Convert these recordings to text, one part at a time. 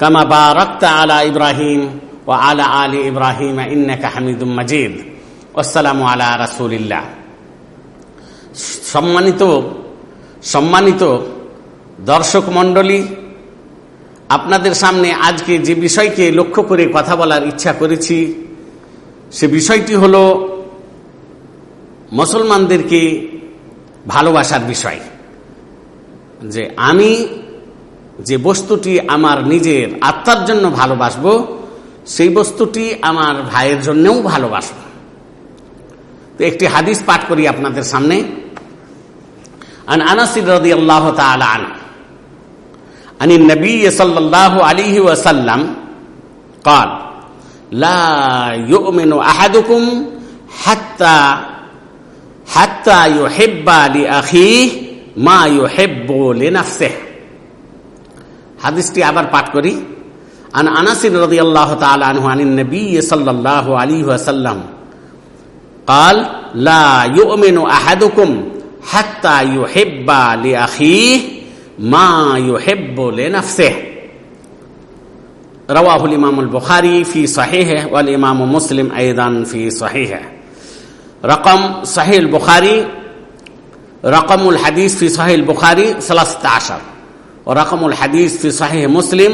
কামা বা রক্ত আলা ইব্রাহিম ও আলা আলী ইব্রাহিম ইন্নাকা হামিদুম মাজিদ আসসালামু আলা রাসুলিল্লাহ সম্মানিত সম্মানিত দর্শক মণ্ডলী, আপনাদের সামনে আজকে যে বিষয়কে লক্ষ্য করে কথা বলার ইচ্ছা করেছি, সে বিষয়টি হল মুসলমানদেরকে ভালোবাসার বিষয়। যে আমি যে বস্তুটি আমার নিজের আত্মার জন্য ভালোবাসব সেই বস্তুটি আমার ভাইয়ের জন্যও ভালোবাসব তো একটি হাদিস পাঠ করি আপনাদের সামনে عن انس رضي الله تعالى عنه عن النبي صلى الله عليه وسلم قال لا يؤمن احدكم حتى حتى يحب لاخيه ما يحب لنفسه হাদিসটি আবার পাঠ করি عن انس رضي الله تعالى عنه عن النبي صلى الله عليه وسلم قال لا يؤمن احدكم حتى يحب لأخيه ما يحب لنفسه رواه الإمام البخاري في صحيحه والإمام مسلم أيضا في صحيحه رقم صحيح البخاري رقم الحديث في صحيح البخاري 13 ورقم الحديث في صحيح مسلم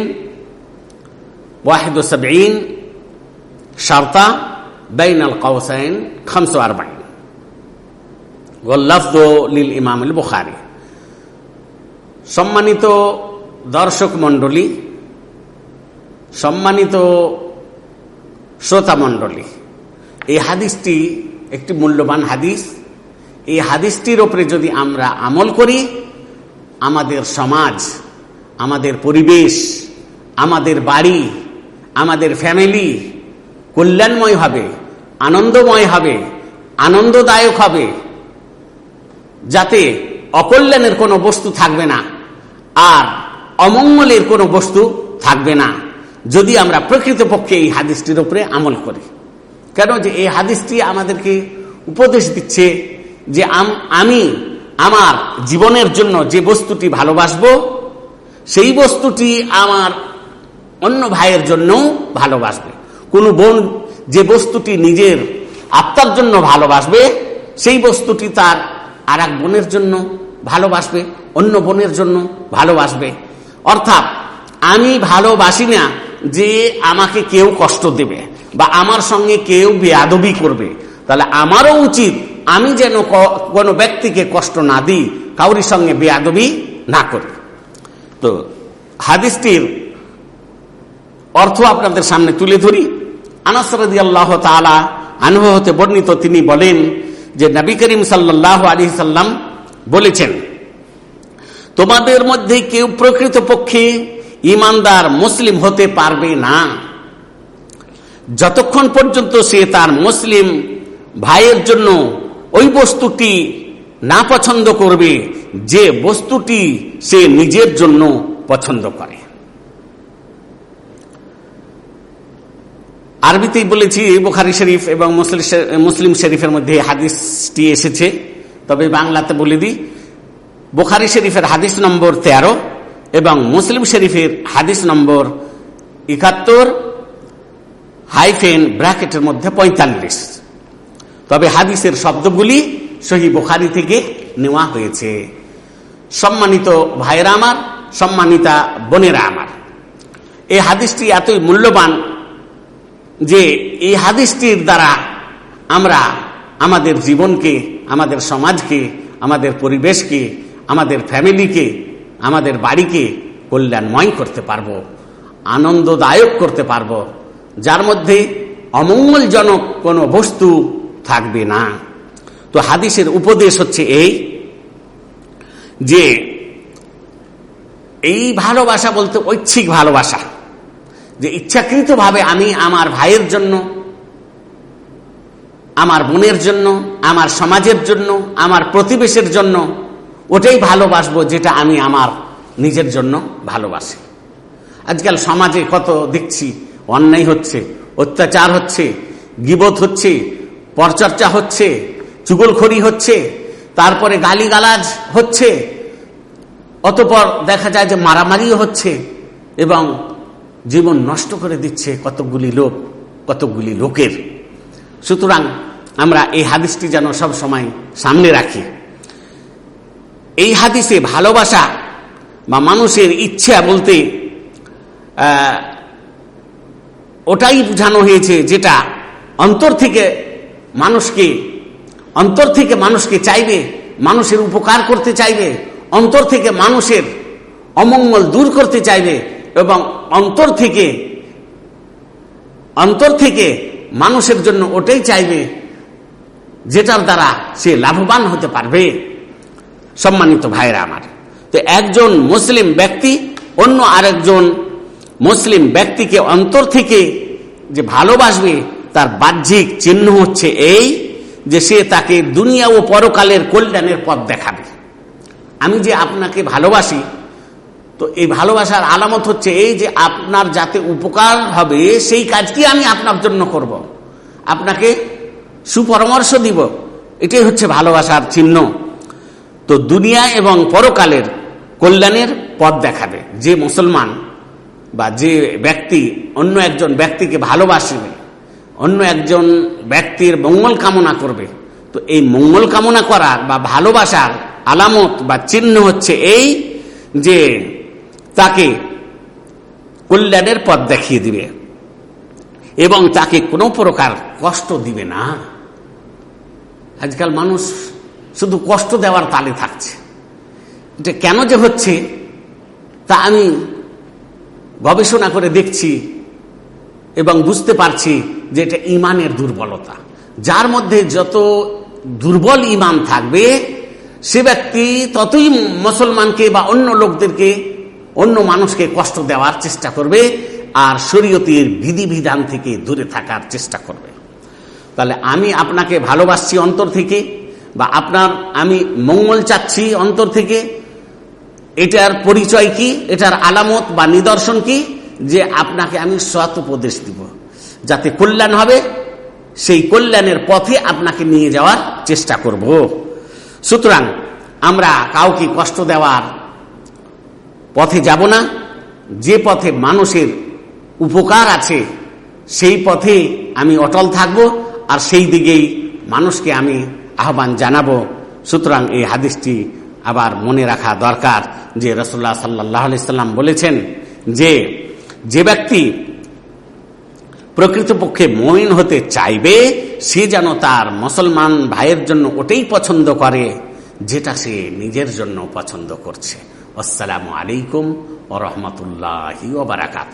71 شرطة بين القوسين 45 গোল্লাফদ লিল ইমাম বুখারি সম্মানিত দর্শক মণ্ডলী সম্মানিত শ্রোতা মণ্ডলী এই হাদিসটি একটি মূল্যবান হাদিস এই হাদিসটির ওপরে যদি আমরা আমল করি আমাদের সমাজ, আমাদের পরিবেশ, আমাদের বাড়ি, আমাদের ফ্যামিলি কল্যাণময় হবে, আনন্দময় হবে, আনন্দদায়ক হবে, যাতে অকল্যাণের কোনো বস্তু থাকবে না আর অমঙ্গলের কোনো বস্তু থাকবে না, যদি আমরা প্রকৃতপক্ষে এই হাদিসটির উপরে আমল করি। কেন যে এই হাদিসটি আমাদেরকে উপদেশ দিচ্ছে যে আমি আমার জীবনের জন্য যে বস্তুটি ভালোবাসব, সেই বস্তুটি আমার অন্য ভাইয়ের জন্যও ভালোবাসবে। কোনো বোন যে বস্তুটি নিজের আত্মার জন্য ভালোবাসবে, সেই বস্তুটি তার আর এক বোনের জন্য ভালোবাসবে, অন্য বোনের জন্য ভালোবাসবে। অর্থাৎ আমি ভালোবাসি না যে আমাকে কেউ কষ্ট দেবে বা আমার সঙ্গে কেউ বেয়াদবি করবে। তাহলে আমারও উচিত আমি যেন কোনো ব্যক্তিকে কষ্ট না দিই, কাউরির সঙ্গে বেয়াদবি না করি। তো হাদিসটির অর্থ আপনাদের সামনে তুলে ধরি। আনাসরদি তালা আনহ হতে বর্ণিত তিনি বলেন যে, নবী করিম সাল্লাহ আলী সাল্লাম বলেছেন, তোমাদের মধ্যে কেউ প্রকৃত পক্ষে ইমানদার মুসলিম হতে পারবে না। যতক্ষণ পর্যন্ত সে তার মুসলিম ভাইয়ের জন্য ওই বস্তুটি না পছন্দ করবে যে বস্তুটি সে নিজের জন্য পছন্দ করে। আরবিতেই বলেছি বোখারি শরীফ এবং মুসলিম শরীফের মধ্যে হাদিসটি এসেছে। তবে বাংলাতে বলে দিই, বোখারি শরীফের হাদিস নম্বর তেরো এবং মুসলিম শরীফের হাদিস নম্বর একাত্তর, হাইফেন ব্র্যাকেটের মধ্যে পঁয়তাল্লিশ। তবে হাদিসের শব্দগুলি সহি বোখারি থেকে নেওয়া হয়েছে। সম্মানিত ভাইয়েরা আমার, সম্মানিতা বোনেরা আমার, এই হাদিসটি এতই মূল্যবান যে এই হাদিসটির দ্বারা আমরা আমাদের জীবনকে, আমাদের সমাজকে, আমাদের পরিবেশকে, আমাদের ফ্যামিলিকে, আমাদের বাড়িকে কল্যাণময় করতে পারব, আনন্দদায়ক করতে পারব, যার মধ্যে অমঙ্গলজনক কোনো বস্তু থাকবে না। তো হাদিসের উপদেশ হচ্ছে এই যে, এই ভালোবাসা বলতে ঐচ্ছিক ভালোবাসা। যে ইচ্ছাকৃতভাবে আমি আমার ভাইয়ের জন্য, আমার বোনের জন্য, আমার সমাজের জন্য, আমার প্রতিবেশের জন্য ওটাই ভালোবাসবো যেটা আমি আমার নিজের জন্য ভালোবাসি। আজকাল সমাজে কত দেখছি, অন্যায় হচ্ছে, অত্যাচার হচ্ছে, গিবত হচ্ছে পরচর্চা হচ্ছে, চুগলখড়ি হচ্ছে, তারপরে গালিগালাজ হচ্ছে, অতপর দেখা যায় যে মারামারিও হচ্ছে এবং জীবন নষ্ট করে দিচ্ছে কতকগুলি লোক, কতকগুলি লোকের। সুতরাং আমরা এই হাদিসটি যেন সব সময় সামনে রাখি। এই হাদিসে ভালোবাসা বা মানুষের ইচ্ছা বলতে ওটাই বোঝানো হয়েছে যেটা অন্তর থেকে মানুষকে অন্তর থেকে মানুষকে চাইবে? মানুষের উপকার করতে চাইবে? অন্তর থেকে মানুষের অমঙ্গল দূর করতে চাইবে? এবং অন্তর থেকে অন্তর থেকে মানুষের জন্য ওটাই চাইবে যেটার দ্বারা সে লাভবান হতে পারবে। সম্মানিত ভাইরা আমার, তো একজন মুসলিম ব্যক্তি অন্য আরেকজন মুসলিম ব্যক্তিকে অন্তর থেকে যে ভালোবাসবে তার বাহ্যিক চিহ্ন হচ্ছে এই যে সে তাকে দুনিয়া ও পরকালের কল্যাণের পথ দেখাবে। আমি যে আপনাকে ভালোবাসি, তো এই ভালোবাসার আলামত হচ্ছে এই যে আপনার যাতে উপকার হবে, সেই কাজটি আমি আপনার জন্য করব। আপনাকে সুপরামর্শ দিব। এটাই হচ্ছে ভালোবাসার চিহ্ন। তো দুনিয়া এবং পরকালের কল্যাণের পথ দেখাবে। যে মুসলমান বা যে ব্যক্তি অন্য একজন ব্যক্তিকে ভালোবাসবে অন্য একজন ব্যক্তির মঙ্গল কামনা করবে। তো এই মঙ্গল কামনা করার বা ভালোবাসার আলামত বা চিহ্ন হচ্ছে এই যে তাকে কল্যাণের পথ দেখিয়ে দিবে এবং তাকে কোনো প্রকার কষ্ট দিবে না। আজকাল মানুষ শুধু কষ্ট দেওয়ার তালে থাকছে। এটা কেন যে হচ্ছে তা আমি গবেষণা করে দেখছি। এবং বুঝতে পারছি যে এটা ইমানের দুর্বলতা। যার মধ্যে যত দুর্বল ইমান থাকবে, সে ব্যক্তি ততই মুসলমানকে বা অন্য লোকদেরকে, অন্য মানুষকে কষ্ট দেওয়ার চেষ্টা করবে আর শরীয়তের বিধিবিধান থেকে দূরে থাকার চেষ্টা করবে। তাহলে আমি আপনাকে ভালোবাসছি অন্তর থেকে বা আপনার আমি মঙ্গল চাচ্ছি অন্তর থেকে, এটার পরিচয় কি? এটার আলামত বা নিদর্শন কি? যে আপনাকে আমি সৎ উপদেশ দিব। যাতে কল্যাণ হবে, সেই কল্যাণের পথে আপনাকে নিয়ে যাওয়ার চেষ্টা করব। সুতরাং আমরা কাউকে কষ্ট দেওয়ার পথে যাব না। যে পথে মানুষের উপকার আছে, সেই পথে আমি অটল থাকব আর সেই দিকেই মানুষকে আমি আহ্বান জানাব। সুতরাং এই হাদিসটি আবার মনে রাখা দরকার যে রসুল্লাহ সাল্লাহ সাল্লাম বলেছেন যে যে ব্যক্তি প্রকৃতপক্ষে মমিন হতে চাইবে, সে যেন তার মুসলমান ভাইয়ের জন্য ওটাই পছন্দ করে, যেটা সে নিজের জন্য পছন্দ করছে। আসসালামু আলাইকুম ও রহমতুল্লাহ বারাকাত